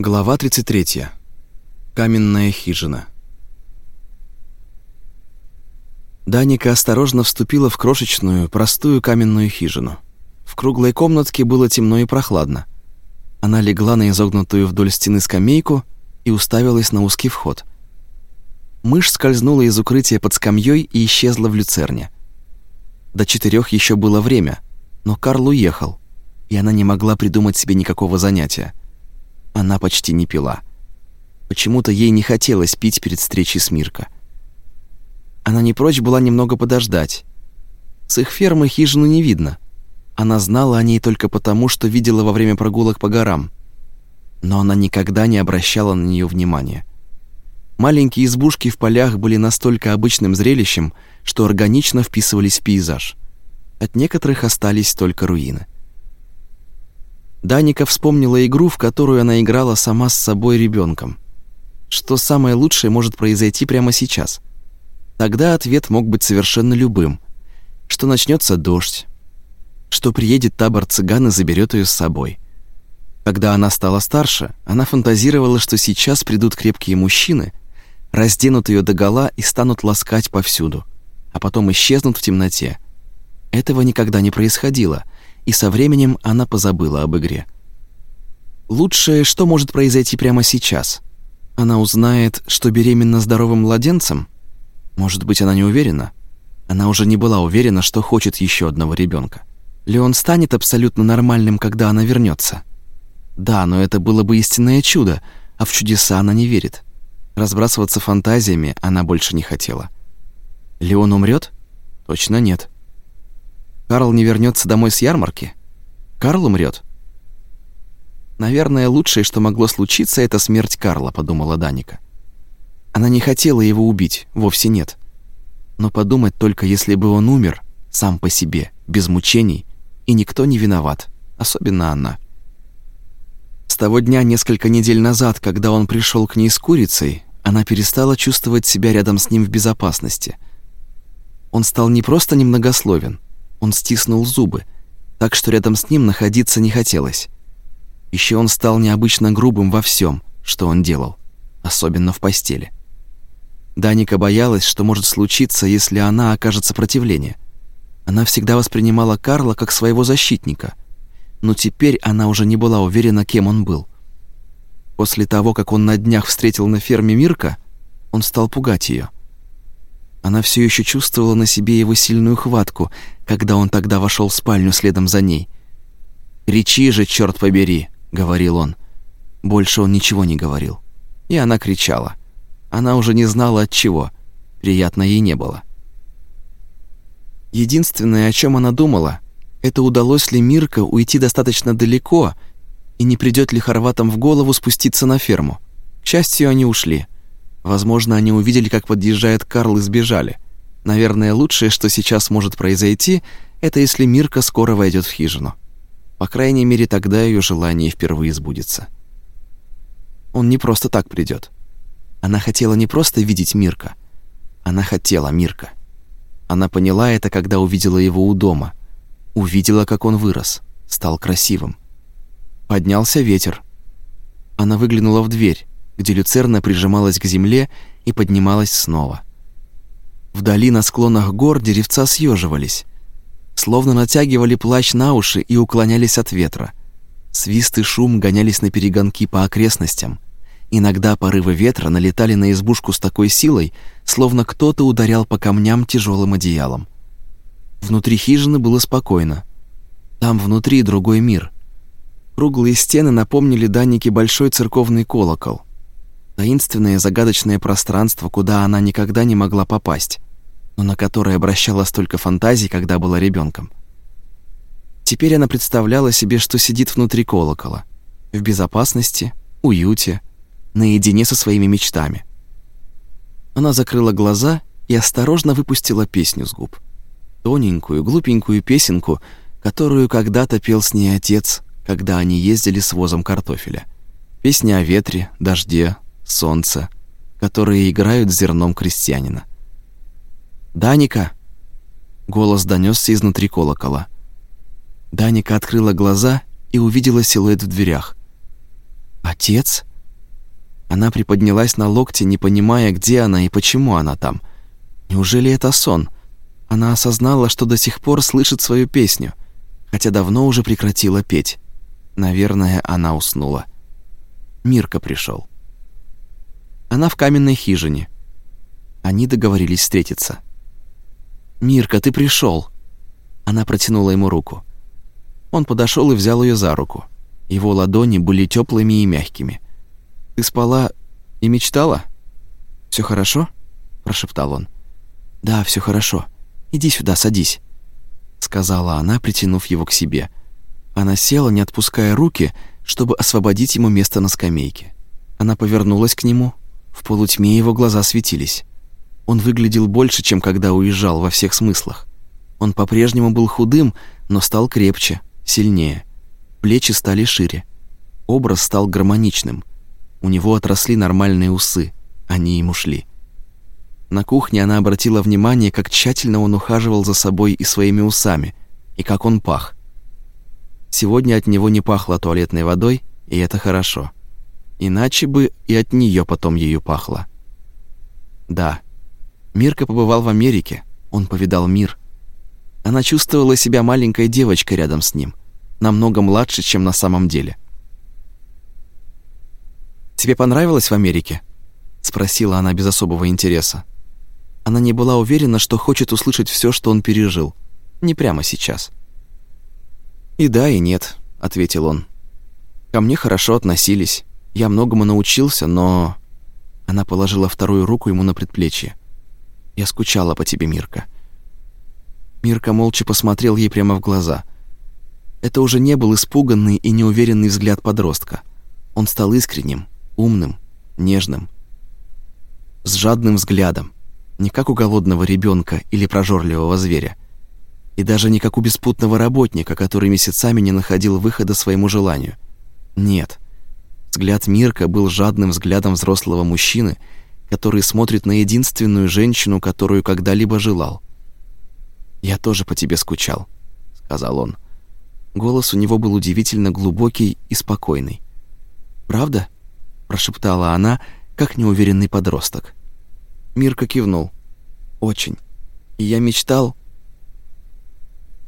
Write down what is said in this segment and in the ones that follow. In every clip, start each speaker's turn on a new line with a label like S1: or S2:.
S1: Глава 33. Каменная хижина. Даника осторожно вступила в крошечную, простую каменную хижину. В круглой комнатке было темно и прохладно. Она легла на изогнутую вдоль стены скамейку и уставилась на узкий вход. Мышь скользнула из укрытия под скамьей и исчезла в люцерне. До четырех еще было время, но Карл уехал, и она не могла придумать себе никакого занятия. Она почти не пила. Почему-то ей не хотелось пить перед встречей с Мирко. Она не прочь была немного подождать. С их фермы хижину не видно. Она знала о ней только потому, что видела во время прогулок по горам. Но она никогда не обращала на нее внимания. Маленькие избушки в полях были настолько обычным зрелищем, что органично вписывались в пейзаж. От некоторых остались только руины. Даника вспомнила игру, в которую она играла сама с собой ребенком. Что самое лучшее может произойти прямо сейчас? Тогда ответ мог быть совершенно любым. Что начнется дождь, что приедет табор цыган и заберет ее с собой. Когда она стала старше, она фантазировала, что сейчас придут крепкие мужчины, разденут ее догола и станут ласкать повсюду, а потом исчезнут в темноте. Этого никогда не происходило — и со временем она позабыла об игре. Лучшее, что может произойти прямо сейчас? Она узнает, что беременна здоровым младенцем? Может быть, она не уверена? Она уже не была уверена, что хочет еще одного ребенка. Леон станет абсолютно нормальным, когда она вернется. Да, но это было бы истинное чудо, а в чудеса она не верит. Разбрасываться фантазиями она больше не хотела. Леон умрет? Точно нет. Карл не вернется домой с ярмарки? Карл умрет. Наверное, лучшее, что могло случиться, это смерть Карла, подумала Даника. Она не хотела его убить, вовсе нет. Но подумать только, если бы он умер сам по себе, без мучений, и никто не виноват, особенно она. С того дня, несколько недель назад, когда он пришел к ней с курицей, она перестала чувствовать себя рядом с ним в безопасности. Он стал не просто немногословен, он стиснул зубы, так что рядом с ним находиться не хотелось. Еще он стал необычно грубым во всем, что он делал, особенно в постели. Даника боялась, что может случиться, если она окажет сопротивление. Она всегда воспринимала Карла как своего защитника, но теперь она уже не была уверена, кем он был. После того, как он на днях встретил на ферме Мирка, он стал пугать ее. Она все еще чувствовала на себе его сильную хватку, когда он тогда вошел в спальню следом за ней. «Кричи же, черт побери!» — говорил он. Больше он ничего не говорил. И она кричала. Она уже не знала от чего. Приятно ей не было. Единственное, о чем она думала, это удалось ли Мирка уйти достаточно далеко и не придет ли хорватам в голову спуститься на ферму. К счастью, они ушли. Возможно, они увидели, как подъезжает Карл и сбежали. Наверное, лучшее, что сейчас может произойти, это если Мирка скоро войдет в хижину. По крайней мере, тогда ее желание впервые сбудется. Он не просто так придет. Она хотела не просто видеть Мирка. Она хотела Мирка. Она поняла это, когда увидела его у дома. Увидела, как он вырос, стал красивым. Поднялся ветер. Она выглянула в дверь, где люцерна прижималась к земле и поднималась снова. Вдали на склонах гор деревца съеживались, словно натягивали плащ на уши и уклонялись от ветра. Свист и шум гонялись на перегонки по окрестностям. Иногда порывы ветра налетали на избушку с такой силой, словно кто-то ударял по камням тяжелым одеялом. Внутри хижины было спокойно. Там внутри другой мир. Круглые стены напомнили Данике большой церковный колокол таинственное загадочное пространство, куда она никогда не могла попасть, но на которое обращала столько фантазий, когда была ребенком. Теперь она представляла себе, что сидит внутри колокола, в безопасности, уюте, наедине со своими мечтами. Она закрыла глаза и осторожно выпустила песню с губ. Тоненькую, глупенькую песенку, которую когда-то пел с ней отец, когда они ездили с возом картофеля. Песня о ветре, дожде, солнца, которые играют зерном крестьянина. «Даника!» — голос донесся изнутри колокола. Даника открыла глаза и увидела силуэт в дверях. «Отец?» Она приподнялась на локте, не понимая, где она и почему она там. Неужели это сон? Она осознала, что до сих пор слышит свою песню, хотя давно уже прекратила петь. Наверное, она уснула. Мирка пришел. Она в каменной хижине. Они договорились встретиться. «Мирка, ты пришел. Она протянула ему руку. Он подошел и взял ее за руку. Его ладони были теплыми и мягкими. «Ты спала и мечтала? Все хорошо?» – прошептал он. «Да, все хорошо. Иди сюда, садись», – сказала она, притянув его к себе. Она села, не отпуская руки, чтобы освободить ему место на скамейке. Она повернулась к нему. В полутьме его глаза светились. Он выглядел больше, чем когда уезжал во всех смыслах. Он по-прежнему был худым, но стал крепче, сильнее. Плечи стали шире. Образ стал гармоничным. У него отросли нормальные усы. Они ему шли. На кухне она обратила внимание, как тщательно он ухаживал за собой и своими усами, и как он пах. Сегодня от него не пахло туалетной водой, и это хорошо. Иначе бы и от нее потом ею пахло. Да, Мирка побывал в Америке, он повидал мир. Она чувствовала себя маленькой девочкой рядом с ним, намного младше, чем на самом деле. «Тебе понравилось в Америке?» — спросила она без особого интереса. Она не была уверена, что хочет услышать все, что он пережил. Не прямо сейчас. «И да, и нет», — ответил он. «Ко мне хорошо относились. Я многому научился, но...» Она положила вторую руку ему на предплечье. «Я скучала по тебе, Мирка». Мирка молча посмотрел ей прямо в глаза. Это уже не был испуганный и неуверенный взгляд подростка. Он стал искренним, умным, нежным. С жадным взглядом, не как у голодного ребенка или прожорливого зверя, и даже не как у беспутного работника, который месяцами не находил выхода своему желанию. Нет. Взгляд Мирка был жадным взглядом взрослого мужчины, который смотрит на единственную женщину, которую когда-либо желал. «Я тоже по тебе скучал», — сказал он. Голос у него был удивительно глубокий и спокойный. «Правда?» — прошептала она, как неуверенный подросток. Мирка кивнул. «Очень. И я мечтал...»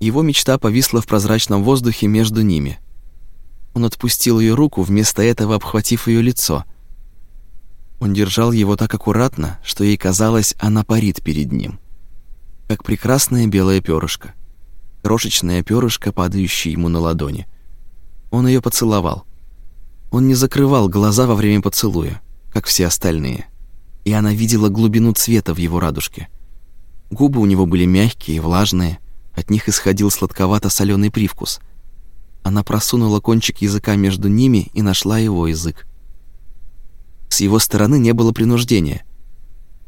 S1: Его мечта повисла в прозрачном воздухе между ними. Он отпустил ее руку, вместо этого обхватив ее лицо. Он держал его так аккуратно, что ей казалось, она парит перед ним как прекрасное белое перышко. Крошечное перышко, падающее ему на ладони. Он ее поцеловал. Он не закрывал глаза во время поцелуя, как все остальные. И она видела глубину цвета в его радужке. Губы у него были мягкие, и влажные, от них исходил сладковато соленый привкус. Она просунула кончик языка между ними и нашла его язык. С его стороны не было принуждения.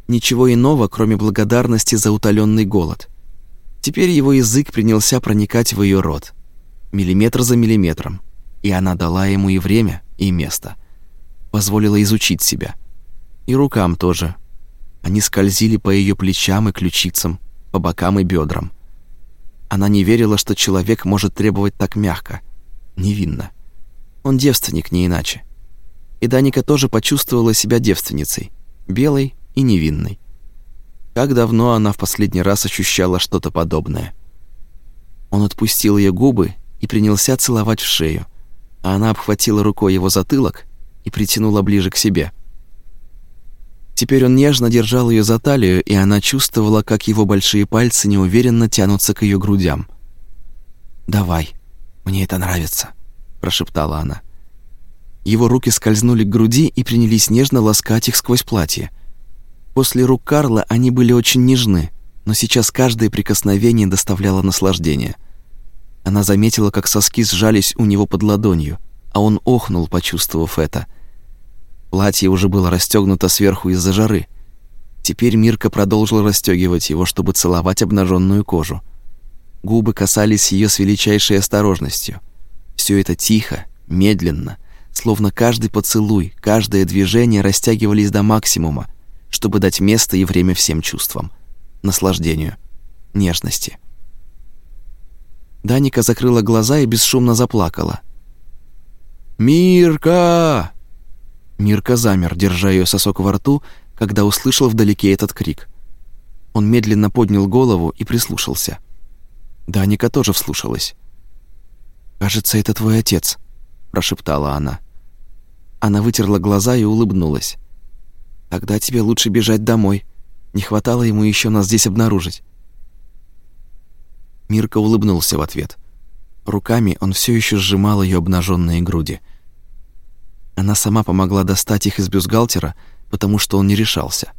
S1: Ничего иного, кроме благодарности за утоленный голод. Теперь его язык принялся проникать в ее рот. Миллиметр за миллиметром. И она дала ему и время, и место. Позволила изучить себя. И рукам тоже. Они скользили по ее плечам и ключицам, по бокам и бедрам. Она не верила, что человек может требовать так мягко, невинно. Он девственник, не иначе. И Даника тоже почувствовала себя девственницей, белой и невинной. Как давно она в последний раз ощущала что-то подобное? Он отпустил ее губы и принялся целовать в шею, а она обхватила рукой его затылок и притянула ближе к себе. Теперь он нежно держал ее за талию, и она чувствовала, как его большие пальцы неуверенно тянутся к ее грудям. «Давай, мне это нравится», – прошептала она. Его руки скользнули к груди и принялись нежно ласкать их сквозь платье – После рук Карла они были очень нежны, но сейчас каждое прикосновение доставляло наслаждение. Она заметила, как соски сжались у него под ладонью, а он охнул, почувствовав это. Платье уже было расстегнуто сверху из-за жары. Теперь Мирка продолжил расстегивать его, чтобы целовать обнаженную кожу. Губы касались ее с величайшей осторожностью. Все это тихо, медленно, словно каждый поцелуй, каждое движение растягивались до максимума, чтобы дать место и время всем чувствам, наслаждению, нежности. Даника закрыла глаза и бесшумно заплакала. «Мирка!» Мирка замер, держа ее сосок во рту, когда услышал вдалеке этот крик. Он медленно поднял голову и прислушался. Даника тоже вслушалась. «Кажется, это твой отец», — прошептала она. Она вытерла глаза и улыбнулась. «Тогда тебе лучше бежать домой. Не хватало ему еще нас здесь обнаружить». Мирка улыбнулся в ответ. Руками он все еще сжимал ее обнаженные груди. Она сама помогла достать их из бюстгальтера, потому что он не решался.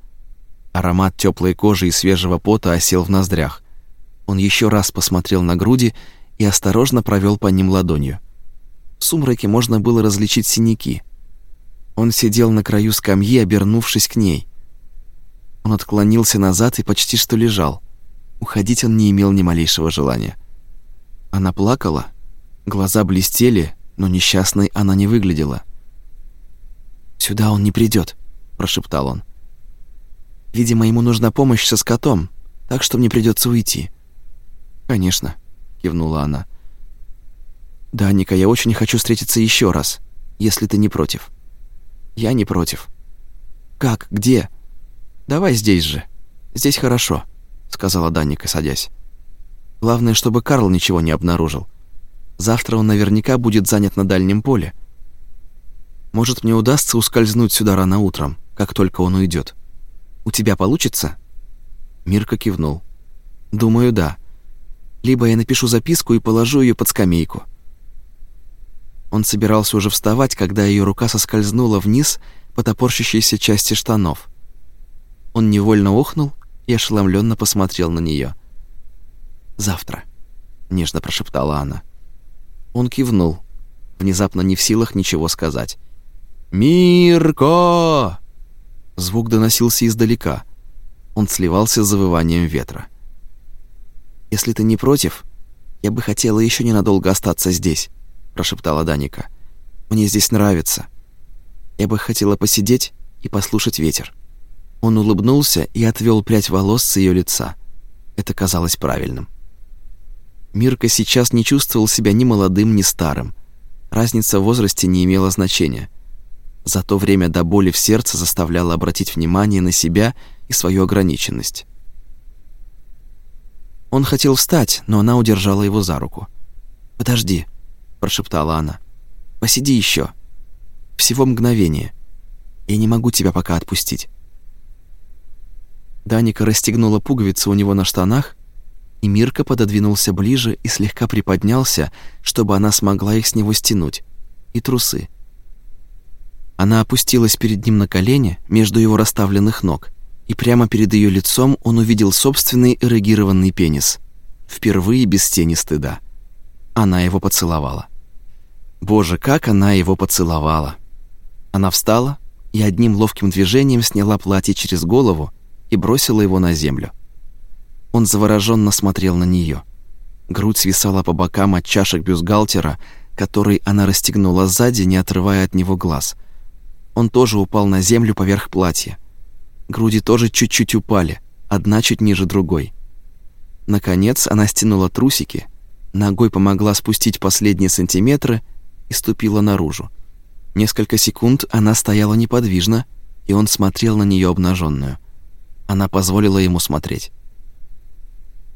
S1: Аромат теплой кожи и свежего пота осел в ноздрях. Он еще раз посмотрел на груди и осторожно провел по ним ладонью. В сумраке можно было различить синяки. Он сидел на краю скамьи, обернувшись к ней. Он отклонился назад и почти что лежал. Уходить он не имел ни малейшего желания. Она плакала, глаза блестели, но несчастной она не выглядела. «Сюда он не придет, прошептал он. «Видимо, ему нужна помощь со скотом, так что мне придется уйти». «Конечно», — кивнула она. «Да, Ника, я очень хочу встретиться еще раз, если ты не против». «Я не против». «Как? Где?» «Давай здесь же. Здесь хорошо», — сказала Даника, садясь. Главное, чтобы Карл ничего не обнаружил. Завтра он наверняка будет занят на дальнем поле. Может, мне удастся ускользнуть сюда рано утром, как только он уйдет. У тебя получится?» Мирка кивнул. «Думаю, да. Либо я напишу записку и положу ее под скамейку». Он собирался уже вставать, когда ее рука соскользнула вниз по топорщащейся части штанов. Он невольно охнул и ошеломленно посмотрел на нее. Завтра, нежно прошептала она. Он кивнул, внезапно не в силах ничего сказать. Мирко! Звук доносился издалека. Он сливался с завыванием ветра. Если ты не против, я бы хотела еще ненадолго остаться здесь, прошептала Даника. Мне здесь нравится. Я бы хотела посидеть и послушать ветер. Он улыбнулся и отвел прядь волос с ее лица. Это казалось правильным. Мирка сейчас не чувствовал себя ни молодым, ни старым. Разница в возрасте не имела значения. Зато время до боли в сердце заставляло обратить внимание на себя и свою ограниченность. Он хотел встать, но она удержала его за руку. «Подожди», — прошептала она. «Посиди еще. Всего мгновение. Я не могу тебя пока отпустить». Даника расстегнула пуговицу у него на штанах и Мирка пододвинулся ближе и слегка приподнялся, чтобы она смогла их с него стянуть. И трусы. Она опустилась перед ним на колени между его расставленных ног, и прямо перед ее лицом он увидел собственный эрегированный пенис. Впервые без тени стыда. Она его поцеловала. Боже, как она его поцеловала! Она встала и одним ловким движением сняла платье через голову и бросила его на землю. Он завороженно смотрел на нее. Грудь свисала по бокам от чашек бюстгальтера, который она расстегнула сзади, не отрывая от него глаз. Он тоже упал на землю поверх платья. Груди тоже чуть-чуть упали, одна чуть ниже другой. Наконец она стянула трусики, ногой помогла спустить последние сантиметры и ступила наружу. Несколько секунд она стояла неподвижно, и он смотрел на нее обнаженную. Она позволила ему смотреть.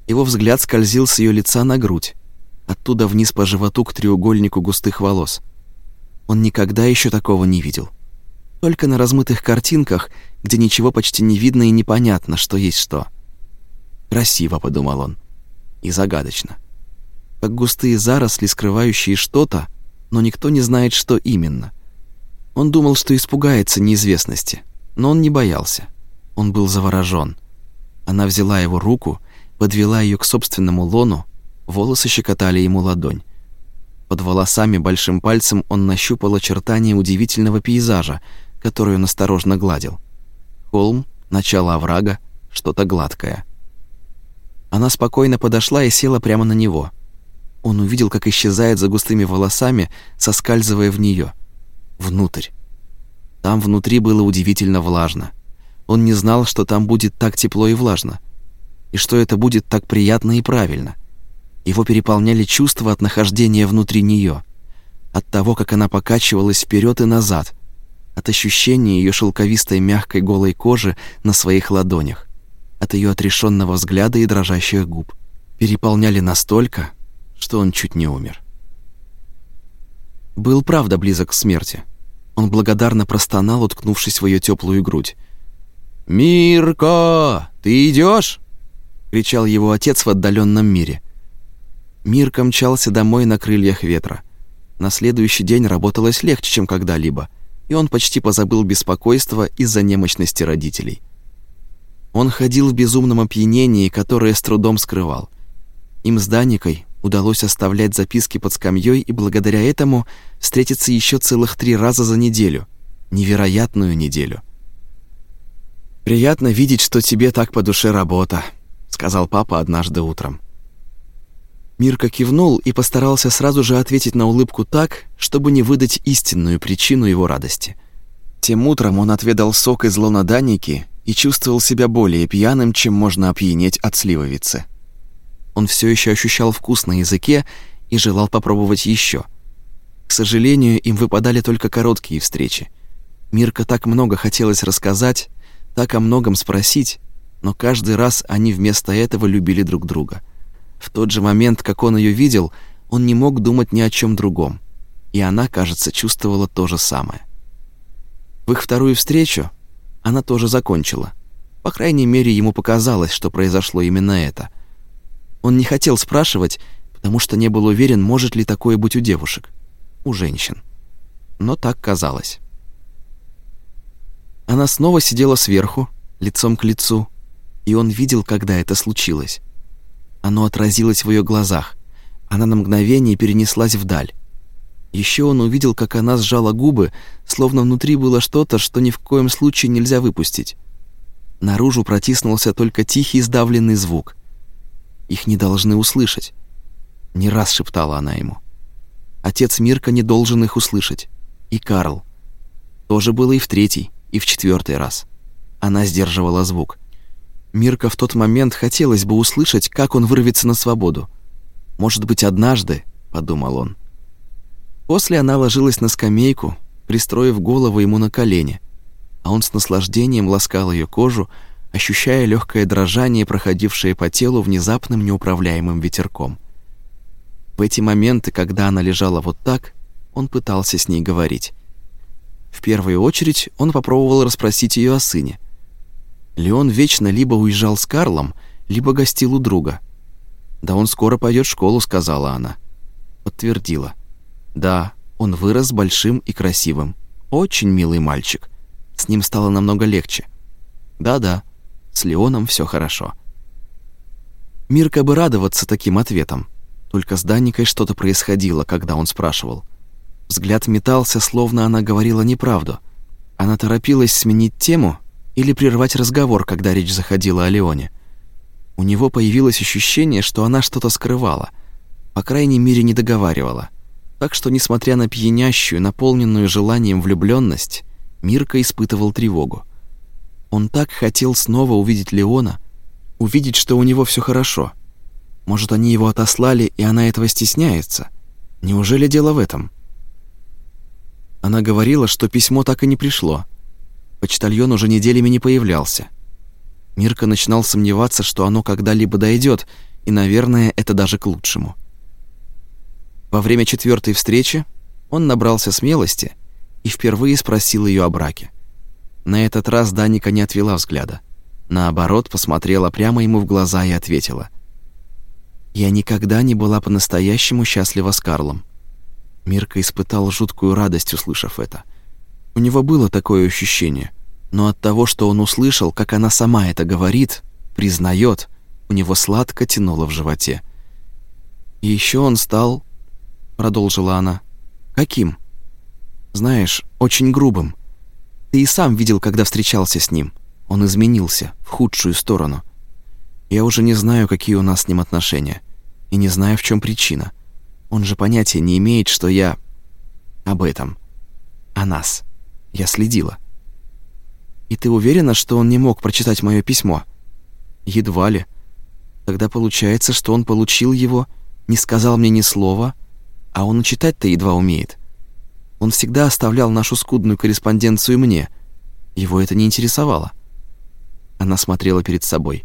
S1: Его взгляд скользил с ее лица на грудь, оттуда вниз по животу к треугольнику густых волос. Он никогда еще такого не видел. Только на размытых картинках, где ничего почти не видно и непонятно, что есть что. «Красиво», — подумал он, — «и загадочно. Как густые заросли, скрывающие что-то, но никто не знает, что именно». Он думал, что испугается неизвестности, но он не боялся. Он был заворожен. Она взяла его руку подвела ее к собственному лону, волосы щекотали ему ладонь. Под волосами большим пальцем он нащупал очертания удивительного пейзажа, который он осторожно гладил. Холм, начало оврага, что-то гладкое. Она спокойно подошла и села прямо на него. Он увидел, как исчезает за густыми волосами, соскальзывая в нее, внутрь. Там внутри было удивительно влажно. Он не знал, что там будет так тепло и влажно и что это будет так приятно и правильно. Его переполняли чувства от нахождения внутри нее, от того, как она покачивалась вперед и назад, от ощущения ее шелковистой мягкой голой кожи на своих ладонях, от ее отрешенного взгляда и дрожащих губ. Переполняли настолько, что он чуть не умер. Был правда близок к смерти. Он благодарно простонал, уткнувшись в ее теплую грудь. «Мирко, ты идешь? кричал его отец в отдаленном мире. Мирка мчался домой на крыльях ветра. На следующий день работалось легче, чем когда-либо, и он почти позабыл беспокойство из-за немощности родителей. Он ходил в безумном опьянении, которое с трудом скрывал. Им с Даникой удалось оставлять записки под скамьей и благодаря этому встретиться еще целых три раза за неделю. Невероятную неделю. «Приятно видеть, что тебе так по душе работа», — сказал папа однажды утром. Мирка кивнул и постарался сразу же ответить на улыбку так, чтобы не выдать истинную причину его радости. Тем утром он отведал сок из лона Даники и чувствовал себя более пьяным, чем можно опьянеть от сливовицы. Он все еще ощущал вкус на языке и желал попробовать еще. К сожалению, им выпадали только короткие встречи. Мирка так много хотелось рассказать, так о многом спросить, но каждый раз они вместо этого любили друг друга — в тот же момент, как он ее видел, он не мог думать ни о чем другом. И она, кажется, чувствовала то же самое. В их вторую встречу она тоже закончила. По крайней мере, ему показалось, что произошло именно это. Он не хотел спрашивать, потому что не был уверен, может ли такое быть у девушек, у женщин. Но так казалось. Она снова сидела сверху, лицом к лицу, и он видел, когда это случилось. Оно отразилось в ее глазах. Она на мгновение перенеслась вдаль. Еще он увидел, как она сжала губы, словно внутри было что-то, что ни в коем случае нельзя выпустить. Наружу протиснулся только тихий сдавленный звук. Их не должны услышать. Не раз шептала она ему. Отец Мирка не должен их услышать. И Карл. Тоже было и в третий, и в четвертый раз. Она сдерживала звук. Мирка в тот момент хотелось бы услышать, как он вырвется на свободу. «Может быть, однажды», — подумал он. После она ложилась на скамейку, пристроив голову ему на колени, а он с наслаждением ласкал ее кожу, ощущая легкое дрожание, проходившее по телу внезапным неуправляемым ветерком. В эти моменты, когда она лежала вот так, он пытался с ней говорить. В первую очередь он попробовал расспросить ее о сыне — Леон вечно либо уезжал с Карлом, либо гостил у друга. «Да он скоро пойдет в школу», — сказала она. Подтвердила. «Да, он вырос большим и красивым. Очень милый мальчик. С ним стало намного легче. Да-да, с Леоном все хорошо». Мирка бы радоваться таким ответом. Только с Даникой что-то происходило, когда он спрашивал. Взгляд метался, словно она говорила неправду. Она торопилась сменить тему или прервать разговор, когда речь заходила о Леоне. У него появилось ощущение, что она что-то скрывала, по крайней мере, не договаривала. Так что, несмотря на пьянящую, наполненную желанием влюбленность, Мирка испытывал тревогу. Он так хотел снова увидеть Леона, увидеть, что у него все хорошо. Может, они его отослали, и она этого стесняется? Неужели дело в этом? Она говорила, что письмо так и не пришло — Почтальон уже неделями не появлялся. Мирка начинал сомневаться, что оно когда-либо дойдет, и, наверное, это даже к лучшему. Во время четвертой встречи он набрался смелости и впервые спросил ее о браке. На этот раз Даника не отвела взгляда. Наоборот, посмотрела прямо ему в глаза и ответила. «Я никогда не была по-настоящему счастлива с Карлом». Мирка испытал жуткую радость, услышав это – у него было такое ощущение, но от того, что он услышал, как она сама это говорит, признает, у него сладко тянуло в животе. «И еще он стал...» — продолжила она. «Каким?» «Знаешь, очень грубым. Ты и сам видел, когда встречался с ним. Он изменился, в худшую сторону. Я уже не знаю, какие у нас с ним отношения, и не знаю, в чем причина. Он же понятия не имеет, что я... об этом. О нас». Я следила. И ты уверена, что он не мог прочитать мое письмо? Едва ли. Тогда получается, что он получил его, не сказал мне ни слова, а он читать-то едва умеет. Он всегда оставлял нашу скудную корреспонденцию мне. Его это не интересовало. Она смотрела перед собой.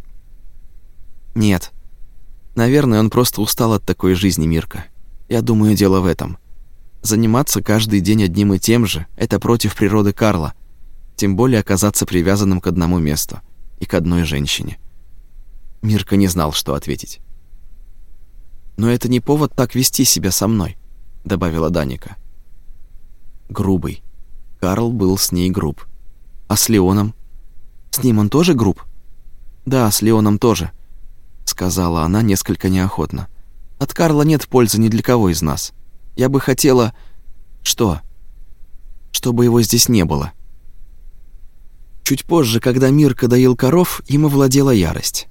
S1: Нет. Наверное, он просто устал от такой жизни, Мирка. Я думаю, дело в этом. Заниматься каждый день одним и тем же — это против природы Карла. Тем более оказаться привязанным к одному месту и к одной женщине. Мирка не знал, что ответить. «Но это не повод так вести себя со мной», — добавила Даника. «Грубый. Карл был с ней груб. А с Леоном? С ним он тоже груб?» «Да, с Леоном тоже», — сказала она несколько неохотно. «От Карла нет пользы ни для кого из нас. Я бы хотела...» «Что?» «Чтобы его здесь не было». Чуть позже, когда Мирка доил коров, им овладела ярость.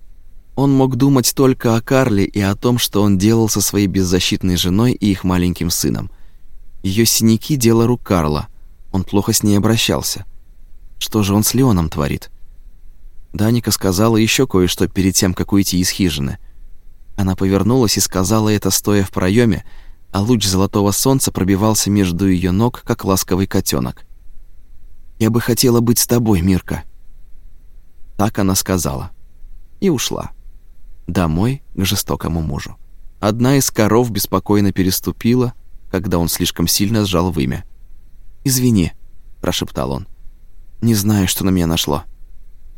S1: Он мог думать только о Карле и о том, что он делал со своей беззащитной женой и их маленьким сыном. Ее синяки — дело рук Карла. Он плохо с ней обращался. Что же он с Леоном творит? Даника сказала еще кое-что перед тем, как уйти из хижины. Она повернулась и сказала это, стоя в проеме, а луч золотого солнца пробивался между ее ног, как ласковый котенок. «Я бы хотела быть с тобой, Мирка». Так она сказала. И ушла домой к жестокому мужу. Одна из коров беспокойно переступила, когда он слишком сильно сжал вымя. «Извини», — прошептал он. «Не знаю, что на меня нашло».